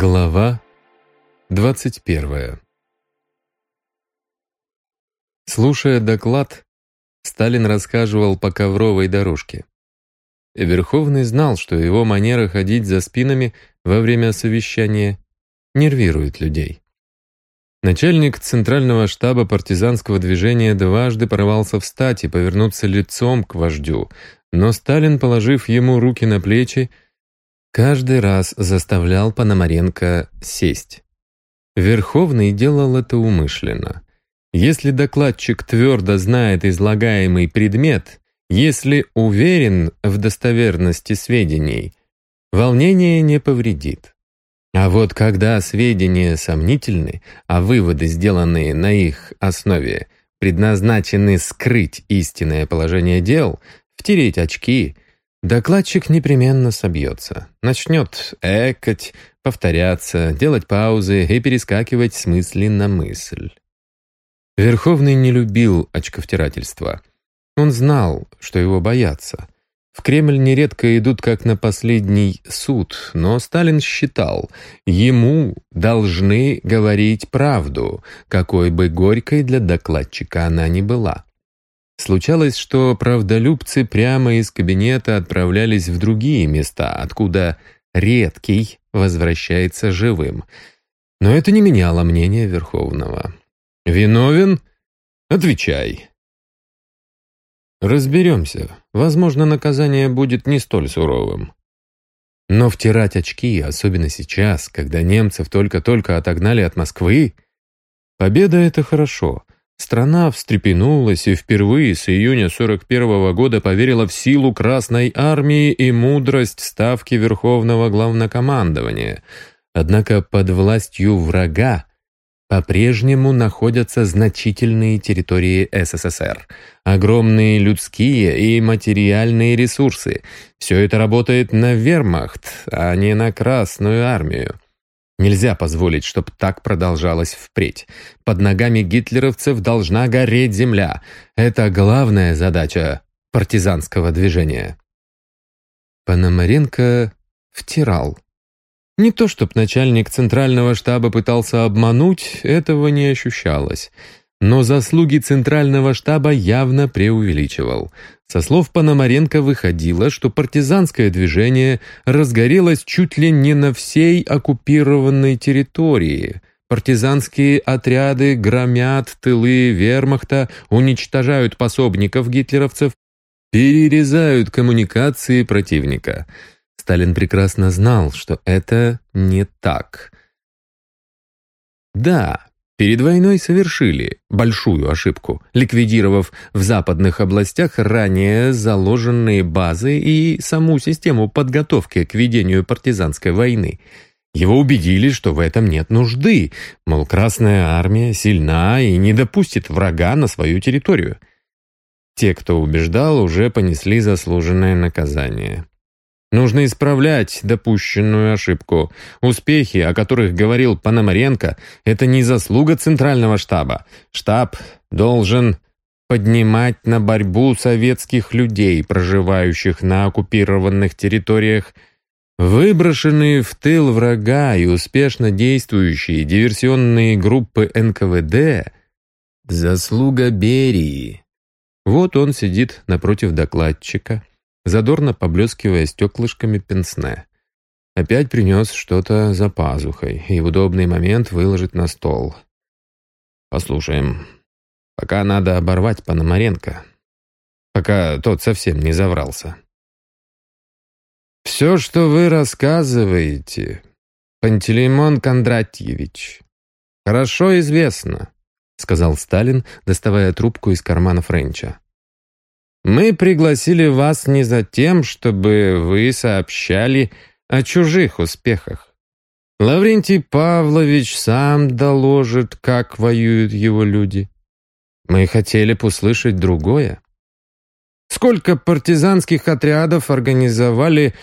Глава 21 Слушая доклад, Сталин рассказывал по ковровой дорожке. Верховный знал, что его манера ходить за спинами во время совещания нервирует людей. Начальник Центрального штаба партизанского движения дважды порывался встать и повернуться лицом к вождю, но Сталин, положив ему руки на плечи, каждый раз заставлял Пономаренко сесть. Верховный делал это умышленно. Если докладчик твердо знает излагаемый предмет, если уверен в достоверности сведений, волнение не повредит. А вот когда сведения сомнительны, а выводы, сделанные на их основе, предназначены скрыть истинное положение дел, втереть очки, докладчик непременно собьется. Начнет экать, повторяться, делать паузы и перескакивать с мысли на мысль. Верховный не любил очковтирательства. Он знал, что его боятся — в Кремль нередко идут как на последний суд, но Сталин считал, ему должны говорить правду, какой бы горькой для докладчика она ни была. Случалось, что правдолюбцы прямо из кабинета отправлялись в другие места, откуда редкий возвращается живым. Но это не меняло мнение Верховного. «Виновен? Отвечай. Разберемся. Возможно, наказание будет не столь суровым. Но втирать очки, особенно сейчас, когда немцев только-только отогнали от Москвы... Победа — это хорошо. Страна встрепенулась и впервые с июня 41 -го года поверила в силу Красной Армии и мудрость ставки Верховного Главнокомандования. Однако под властью врага по-прежнему находятся значительные территории СССР, огромные людские и материальные ресурсы. Все это работает на вермахт, а не на Красную армию. Нельзя позволить, чтобы так продолжалось впредь. Под ногами гитлеровцев должна гореть земля. Это главная задача партизанского движения. Пономаренко втирал. Не то чтобы начальник центрального штаба пытался обмануть, этого не ощущалось. Но заслуги центрального штаба явно преувеличивал. Со слов Пономаренко выходило, что партизанское движение разгорелось чуть ли не на всей оккупированной территории. Партизанские отряды громят тылы вермахта, уничтожают пособников гитлеровцев, перерезают коммуникации противника – Сталин прекрасно знал, что это не так. Да, перед войной совершили большую ошибку, ликвидировав в западных областях ранее заложенные базы и саму систему подготовки к ведению партизанской войны. Его убедили, что в этом нет нужды, мол, Красная Армия сильна и не допустит врага на свою территорию. Те, кто убеждал, уже понесли заслуженное наказание. Нужно исправлять допущенную ошибку. Успехи, о которых говорил Пономаренко, это не заслуга Центрального штаба. Штаб должен поднимать на борьбу советских людей, проживающих на оккупированных территориях, Выброшенные в тыл врага и успешно действующие диверсионные группы НКВД — заслуга Берии. Вот он сидит напротив докладчика, задорно поблескивая стеклышками пенсне. Опять принес что-то за пазухой и в удобный момент выложить на стол. Послушаем. Пока надо оборвать Пономаренко. Пока тот совсем не заврался. «Все, что вы рассказываете, Пантелеймон Кондратьевич, хорошо известно», сказал Сталин, доставая трубку из кармана Френча. Мы пригласили вас не за тем, чтобы вы сообщали о чужих успехах. Лаврентий Павлович сам доложит, как воюют его люди. Мы хотели бы услышать другое. Сколько партизанских отрядов организовали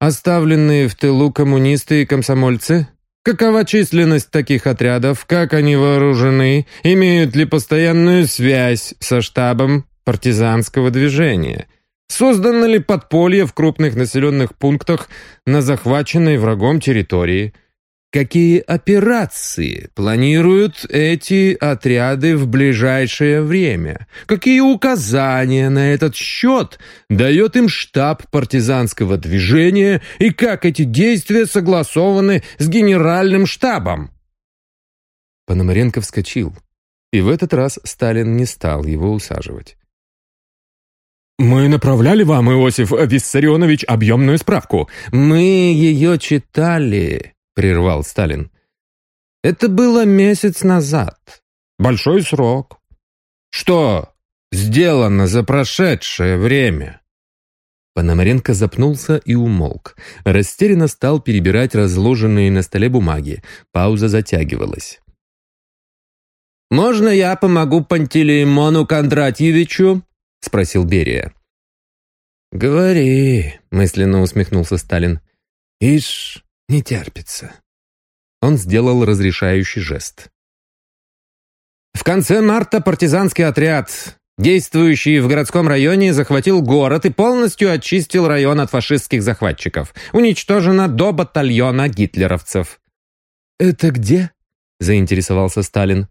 оставленные в тылу коммунисты и комсомольцы? Какова численность таких отрядов? Как они вооружены? Имеют ли постоянную связь со штабом? Партизанского движения? Создано ли подполье в крупных населенных пунктах на захваченной врагом территории? какие операции планируют эти отряды в ближайшее время, какие указания на этот счет дает им штаб партизанского движения и как эти действия согласованы с генеральным штабом. Пономаренко вскочил, и в этот раз Сталин не стал его усаживать. «Мы направляли вам, Иосиф Виссарионович, объемную справку. Мы ее читали», — прервал Сталин. «Это было месяц назад. Большой срок. Что сделано за прошедшее время?» Пономаренко запнулся и умолк. Растерянно стал перебирать разложенные на столе бумаги. Пауза затягивалась. «Можно я помогу Пантелеймону Кондратьевичу?» — спросил Берия. «Говори», — мысленно усмехнулся Сталин. «Ишь, не терпится». Он сделал разрешающий жест. В конце марта партизанский отряд, действующий в городском районе, захватил город и полностью очистил район от фашистских захватчиков. Уничтожено до батальона гитлеровцев. «Это где?» — заинтересовался Сталин.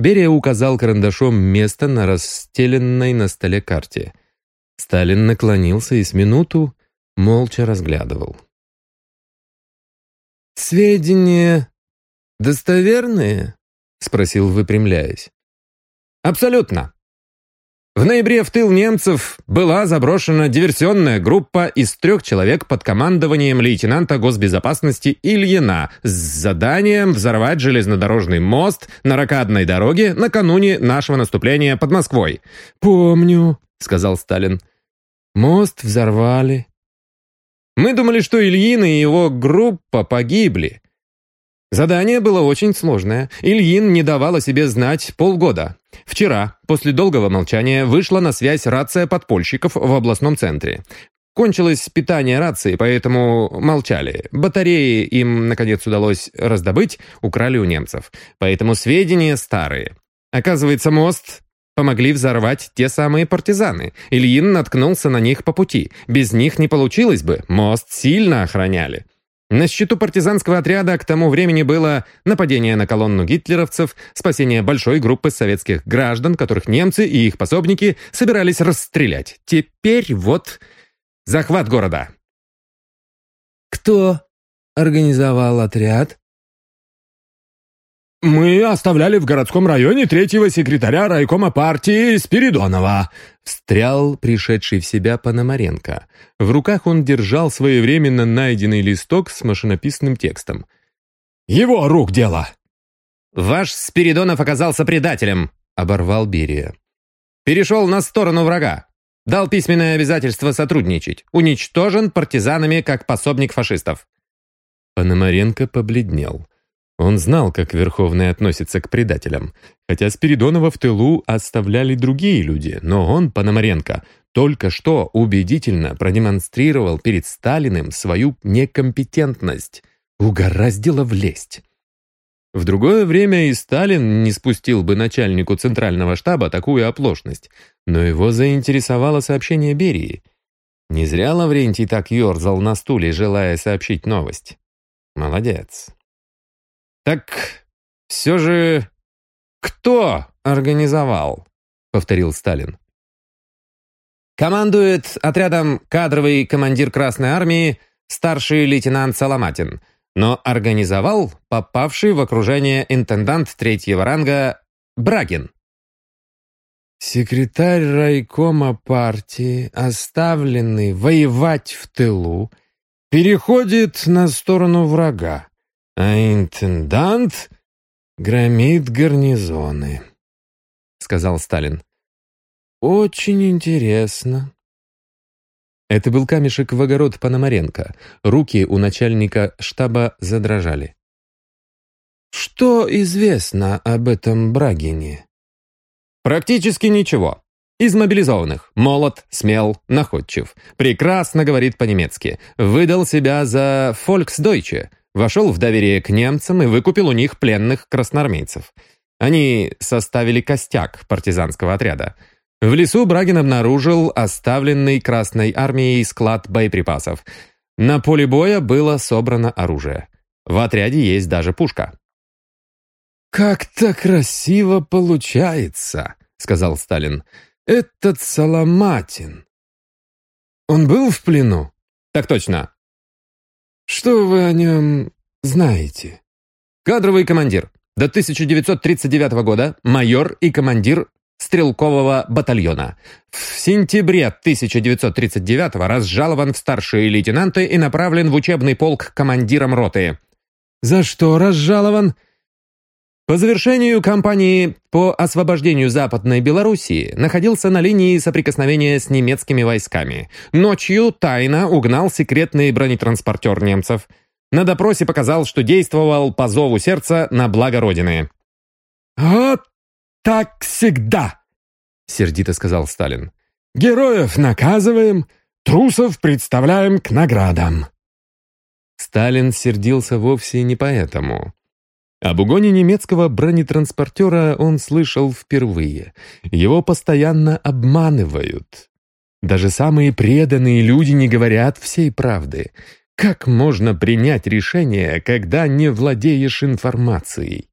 Берия указал карандашом место на расстеленной на столе карте. Сталин наклонился и с минуту молча разглядывал. «Сведения достоверные?» — спросил, выпрямляясь. «Абсолютно. В ноябре в тыл немцев была заброшена диверсионная группа из трех человек под командованием лейтенанта госбезопасности Ильина с заданием взорвать железнодорожный мост на ракадной дороге накануне нашего наступления под Москвой. «Помню», — сказал Сталин. «Мост взорвали». Мы думали, что Ильин и его группа погибли. Задание было очень сложное. Ильин не давал себе знать полгода. Вчера, после долгого молчания, вышла на связь рация подпольщиков в областном центре. Кончилось питание рации, поэтому молчали. Батареи им, наконец, удалось раздобыть, украли у немцев. Поэтому сведения старые. Оказывается, мост помогли взорвать те самые партизаны. Ильин наткнулся на них по пути. Без них не получилось бы, мост сильно охраняли. На счету партизанского отряда к тому времени было нападение на колонну гитлеровцев, спасение большой группы советских граждан, которых немцы и их пособники собирались расстрелять. Теперь вот захват города. «Кто организовал отряд?» «Мы оставляли в городском районе третьего секретаря райкома партии Спиридонова», встрял пришедший в себя Пономаренко. В руках он держал своевременно найденный листок с машинописным текстом. «Его рук дело!» «Ваш Спиридонов оказался предателем», — оборвал Берия. «Перешел на сторону врага. Дал письменное обязательство сотрудничать. Уничтожен партизанами как пособник фашистов». Пономаренко побледнел. Он знал, как Верховный относится к предателям. Хотя Спиридонова в тылу оставляли другие люди, но он, Пономаренко, только что убедительно продемонстрировал перед Сталиным свою некомпетентность. Угораздило влезть. В другое время и Сталин не спустил бы начальнику Центрального штаба такую оплошность, но его заинтересовало сообщение Берии. Не зря Лаврентий так ерзал на стуле, желая сообщить новость. Молодец. «Так все же кто организовал?» — повторил Сталин. Командует отрядом кадровый командир Красной Армии старший лейтенант Соломатин, но организовал попавший в окружение интендант третьего ранга Брагин. Секретарь райкома партии, оставленный воевать в тылу, переходит на сторону врага а интендант громит гарнизоны», — сказал Сталин. «Очень интересно». Это был камешек в огород Пономаренко. Руки у начальника штаба задрожали. «Что известно об этом Брагине?» «Практически ничего. Из мобилизованных. Молод, смел, находчив. Прекрасно говорит по-немецки. Выдал себя за «Фольксдойче», вошел в доверие к немцам и выкупил у них пленных красноармейцев. Они составили костяк партизанского отряда. В лесу Брагин обнаружил оставленный Красной армией склад боеприпасов. На поле боя было собрано оружие. В отряде есть даже пушка». «Как-то красиво получается», — сказал Сталин. «Этот Соломатин. Он был в плену?» «Так точно». «Что вы о нем знаете?» «Кадровый командир. До 1939 года майор и командир стрелкового батальона. В сентябре 1939 разжалован в старшие лейтенанты и направлен в учебный полк командиром роты. «За что разжалован?» По завершению кампании по освобождению Западной Белоруссии находился на линии соприкосновения с немецкими войсками. Ночью тайно угнал секретный бронетранспортер немцев. На допросе показал, что действовал по зову сердца на благо Родины. «Вот так всегда!» — сердито сказал Сталин. «Героев наказываем, трусов представляем к наградам». Сталин сердился вовсе не поэтому. Об угоне немецкого бронетранспортера он слышал впервые. Его постоянно обманывают. Даже самые преданные люди не говорят всей правды. Как можно принять решение, когда не владеешь информацией?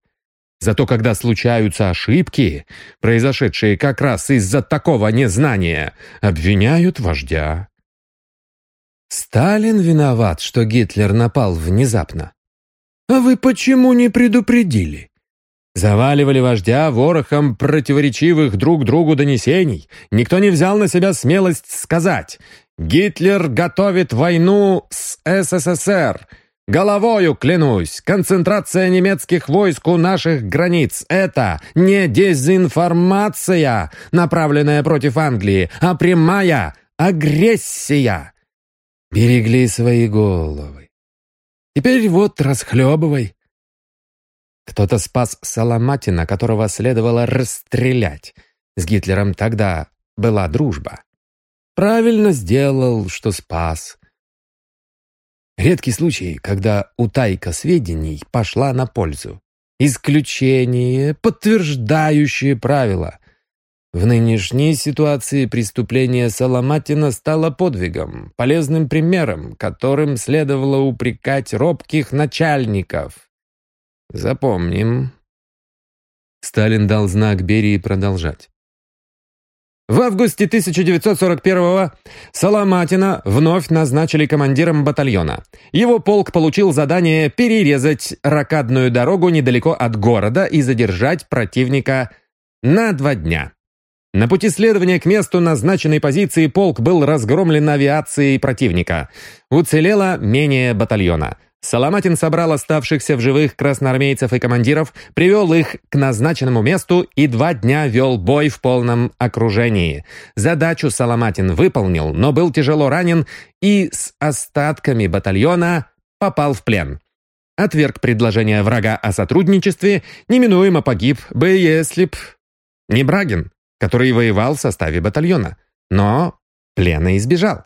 Зато когда случаются ошибки, произошедшие как раз из-за такого незнания, обвиняют вождя. Сталин виноват, что Гитлер напал внезапно. А вы почему не предупредили? Заваливали вождя ворохом противоречивых друг другу донесений. Никто не взял на себя смелость сказать «Гитлер готовит войну с СССР», Головою клянусь, концентрация немецких войск у наших границ — это не дезинформация, направленная против Англии, а прямая агрессия. Берегли свои головы. Теперь вот расхлебывай. Кто-то спас Соломатина, которого следовало расстрелять. С Гитлером тогда была дружба. Правильно сделал, что спас. Редкий случай, когда утайка сведений пошла на пользу. Исключение, подтверждающее правило. В нынешней ситуации преступление Соломатина стало подвигом, полезным примером, которым следовало упрекать робких начальников. Запомним. Сталин дал знак Берии продолжать. В августе 1941-го Соломатина вновь назначили командиром батальона. Его полк получил задание перерезать ракадную дорогу недалеко от города и задержать противника на два дня. На пути следования к месту назначенной позиции полк был разгромлен авиацией противника. Уцелело менее батальона. Соломатин собрал оставшихся в живых красноармейцев и командиров, привел их к назначенному месту и два дня вел бой в полном окружении. Задачу Соломатин выполнил, но был тяжело ранен и с остатками батальона попал в плен. Отверг предложение врага о сотрудничестве, неминуемо погиб бы, если б не Брагин, который воевал в составе батальона, но плена избежал.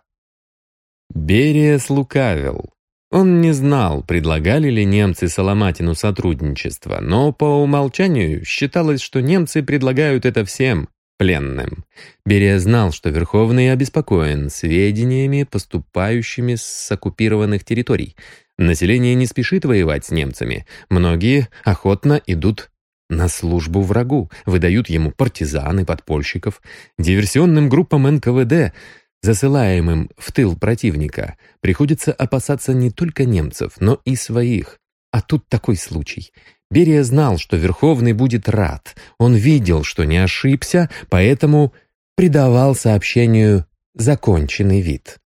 Берия слукавил. Он не знал, предлагали ли немцы Соломатину сотрудничество, но по умолчанию считалось, что немцы предлагают это всем пленным. Берия знал, что Верховный обеспокоен сведениями, поступающими с оккупированных территорий. Население не спешит воевать с немцами. Многие охотно идут на службу врагу, выдают ему партизан и подпольщиков. Диверсионным группам НКВД засылаемым в тыл противника, приходится опасаться не только немцев, но и своих. А тут такой случай. Берия знал, что Верховный будет рад. Он видел, что не ошибся, поэтому придавал сообщению законченный вид.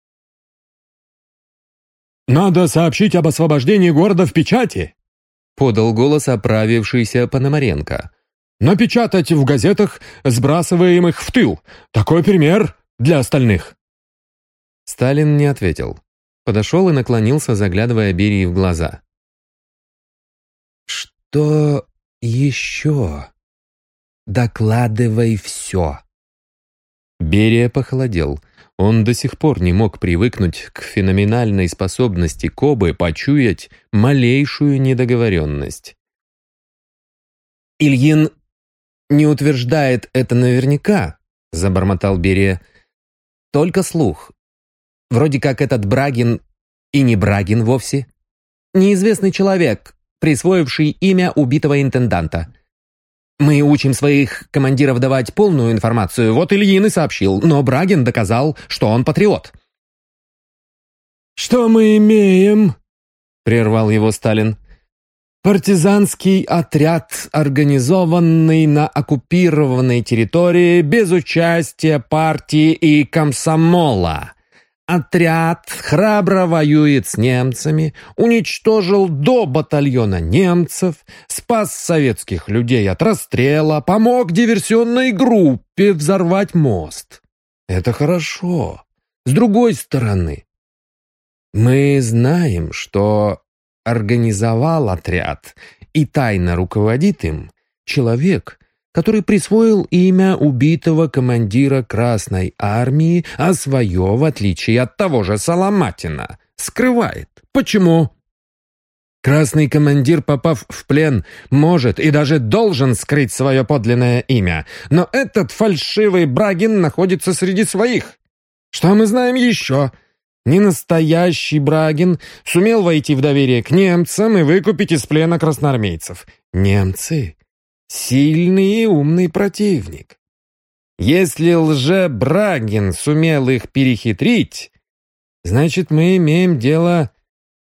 «Надо сообщить об освобождении города в печати!» Подал голос оправившийся Пономаренко. «Напечатать в газетах, сбрасываемых в тыл. Такой пример для остальных». Сталин не ответил. Подошел и наклонился, заглядывая Берии в глаза. «Что еще? Докладывай все». Берия похолодел. Он до сих пор не мог привыкнуть к феноменальной способности Кобы почуять малейшую недоговоренность. «Ильин не утверждает это наверняка», — забормотал Берия. «Только слух. Вроде как этот Брагин и не Брагин вовсе. неизвестный человек, присвоивший имя убитого интенданта. Мы учим своих командиров давать полную информацию, вот Ильин и сообщил, но Брагин доказал, что он патриот». «Что мы имеем?» — прервал его Сталин. «Партизанский отряд, организованный на оккупированной территории без участия партии и комсомола. Отряд храбро воюет с немцами, уничтожил до батальона немцев, спас советских людей от расстрела, помог диверсионной группе взорвать мост. Это хорошо. С другой стороны, мы знаем, что организовал отряд и тайно руководит им человек, который присвоил имя убитого командира Красной Армии, а свое, в отличие от того же Соломатина, скрывает. Почему? Красный командир, попав в плен, может и даже должен скрыть свое подлинное имя, но этот фальшивый Брагин находится среди своих. Что мы знаем еще? — Ненастоящий Брагин сумел войти в доверие к немцам и выкупить из плена красноармейцев. Немцы — сильный и умный противник. Если лже-Брагин сумел их перехитрить, значит, мы имеем дело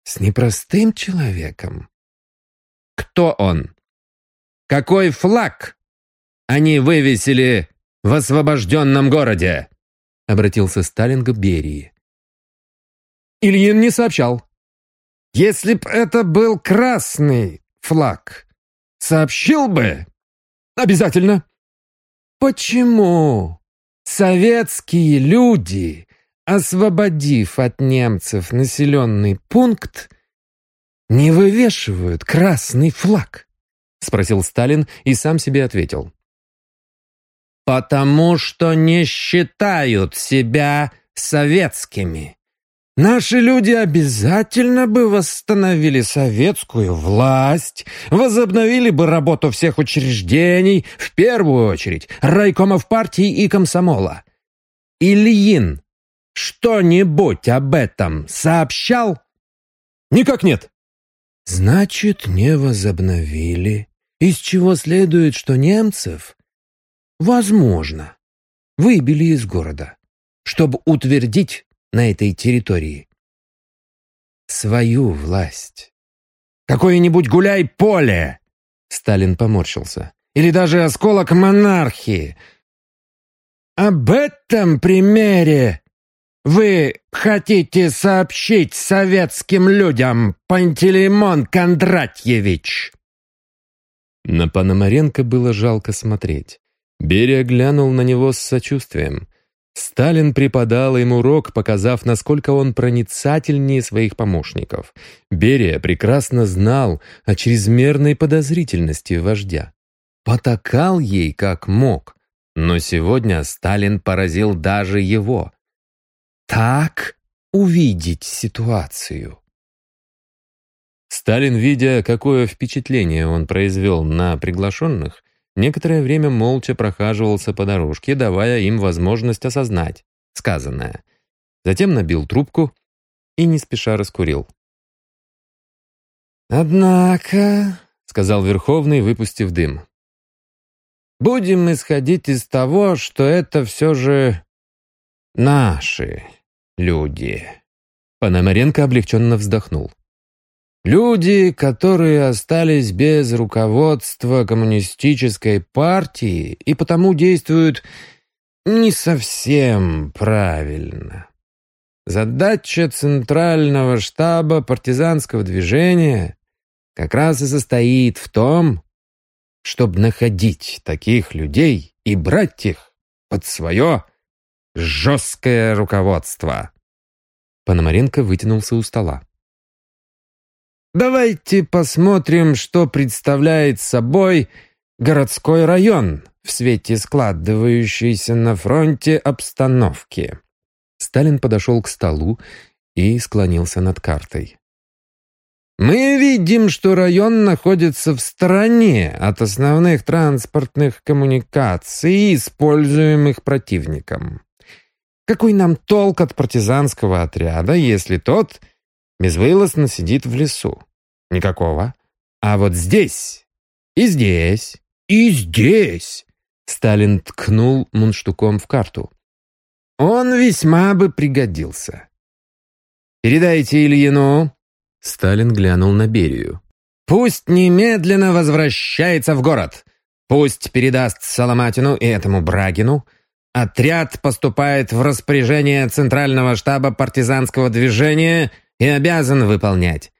с непростым человеком. Кто он? Какой флаг они вывесили в освобожденном городе? Обратился Сталин к Берии. Ильин не сообщал. Если б это был красный флаг, сообщил бы? Обязательно. Почему советские люди, освободив от немцев населенный пункт, не вывешивают красный флаг? Спросил Сталин и сам себе ответил. Потому что не считают себя советскими. Наши люди обязательно бы восстановили советскую власть, возобновили бы работу всех учреждений, в первую очередь райкомов партии и комсомола. Ильин что-нибудь об этом сообщал? Никак нет. Значит, не возобновили. Из чего следует, что немцев, возможно, выбили из города, чтобы утвердить на этой территории. Свою власть. Какое-нибудь гуляй-поле! Сталин поморщился. Или даже осколок монархии. Об этом примере вы хотите сообщить советским людям, Пантелеймон Кондратьевич? На Пономаренко было жалко смотреть. Берия глянул на него с сочувствием. Сталин преподал им урок, показав, насколько он проницательнее своих помощников. Берия прекрасно знал о чрезмерной подозрительности вождя. Потакал ей как мог, но сегодня Сталин поразил даже его. Так увидеть ситуацию. Сталин, видя, какое впечатление он произвел на приглашенных, Некоторое время молча прохаживался по дорожке, давая им возможность осознать сказанное. Затем набил трубку и не спеша раскурил. «Однако», — сказал Верховный, выпустив дым, «будем исходить из того, что это все же наши люди». Пономаренко облегченно вздохнул. Люди, которые остались без руководства коммунистической партии и потому действуют не совсем правильно. Задача Центрального штаба партизанского движения как раз и состоит в том, чтобы находить таких людей и брать их под свое жесткое руководство. Пономаренко вытянулся у стола. Давайте посмотрим, что представляет собой городской район в свете складывающейся на фронте обстановки. Сталин подошел к столу и склонился над картой. Мы видим, что район находится в стороне от основных транспортных коммуникаций, используемых противником. Какой нам толк от партизанского отряда, если тот безвылазно сидит в лесу? Никакого. А вот здесь и здесь и здесь Сталин ткнул мундштуком в карту. Он весьма бы пригодился. «Передайте Ильину». Сталин глянул на Берию. «Пусть немедленно возвращается в город. Пусть передаст Соломатину и этому Брагину. Отряд поступает в распоряжение Центрального штаба партизанского движения и обязан выполнять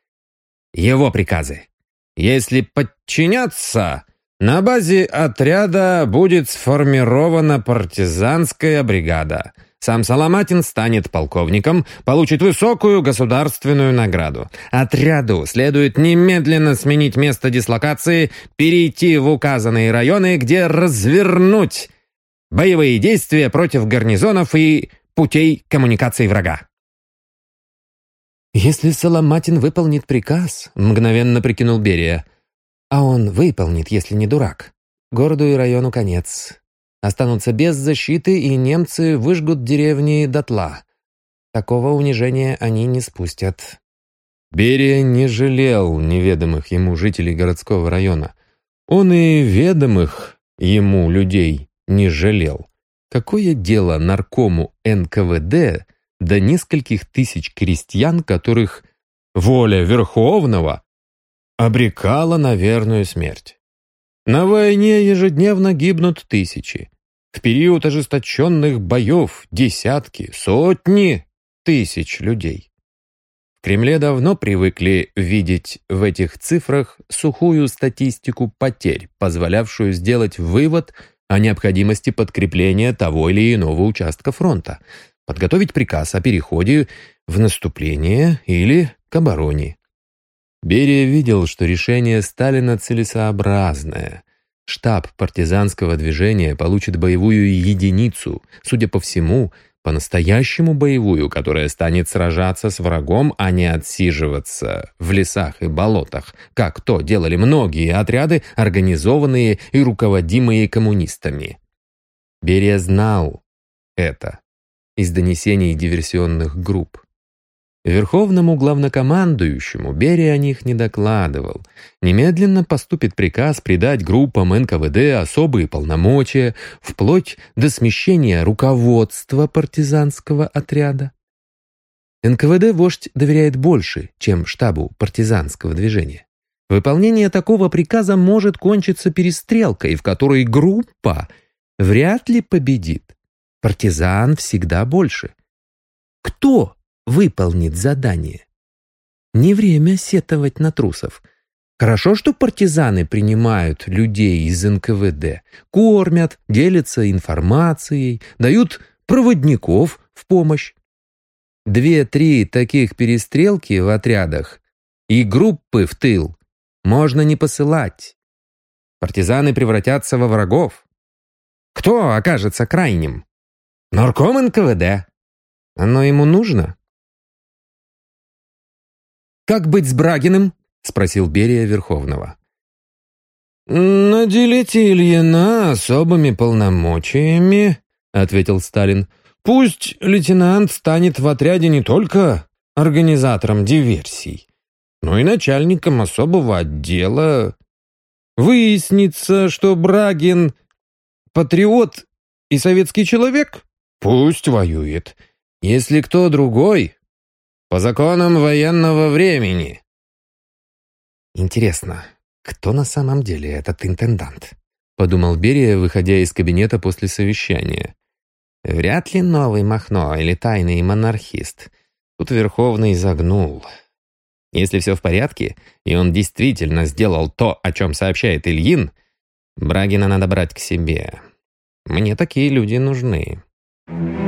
его приказы. Если подчинятся, на базе отряда будет сформирована партизанская бригада – сам Соломатин станет полковником, получит высокую государственную награду. Отряду следует немедленно сменить место дислокации, перейти в указанные районы, где развернуть боевые действия против гарнизонов и путей коммуникации врага. «Если Соломатин выполнит приказ», — мгновенно прикинул Берия, «а он выполнит, если не дурак, городу и району конец останутся без защиты, и немцы выжгут деревни дотла. Такого унижения они не спустят. Берия не жалел неведомых ему жителей городского района. Он и ведомых ему людей не жалел. Какое дело наркому НКВД до нескольких тысяч крестьян, которых воля Верховного обрекала на верную смерть? На войне ежедневно гибнут тысячи. В период ожесточенных боев десятки, сотни тысяч людей. В Кремле давно привыкли видеть в этих цифрах сухую статистику потерь, позволявшую сделать вывод о необходимости подкрепления того или иного участка фронта, подготовить приказ о переходе в наступление или к обороне. Берия видел, что решение Сталина целесообразное, Штаб партизанского движения получит боевую единицу, судя по всему, по-настоящему боевую, которая станет сражаться с врагом, а не отсиживаться в лесах и болотах, как то делали многие отряды, организованные и руководимые коммунистами. Берия знал это из донесений диверсионных групп. Верховному главнокомандующему Берия о них не докладывал. Немедленно поступит приказ придать группам НКВД особые полномочия, вплоть до смещения руководства партизанского отряда. НКВД вождь доверяет больше, чем штабу партизанского движения. Выполнение такого приказа может кончиться перестрелкой, в которой группа вряд ли победит. Партизан всегда больше. Кто выполнит задание. Не время сетовать на трусов. Хорошо, что партизаны принимают людей из НКВД, кормят, делятся информацией, дают проводников в помощь. Две-три таких перестрелки в отрядах и группы в тыл можно не посылать. Партизаны превратятся во врагов. Кто окажется крайним? Нарком НКВД. Оно ему нужно? «Как быть с Брагиным?» — спросил Берия Верховного. «Наделите Ильина особыми полномочиями», — ответил Сталин. «Пусть лейтенант станет в отряде не только организатором диверсий, но и начальником особого отдела. Выяснится, что Брагин — патриот и советский человек? Пусть воюет. Если кто другой, по законам военного времени. Интересно, кто на самом деле этот интендант? Подумал Берия, выходя из кабинета после совещания. Вряд ли новый Махно или тайный монархист. Тут Верховный загнул. Если все в порядке, и он действительно сделал то, о чем сообщает Ильин, Брагина надо брать к себе. Мне такие люди нужны. Mm-hmm.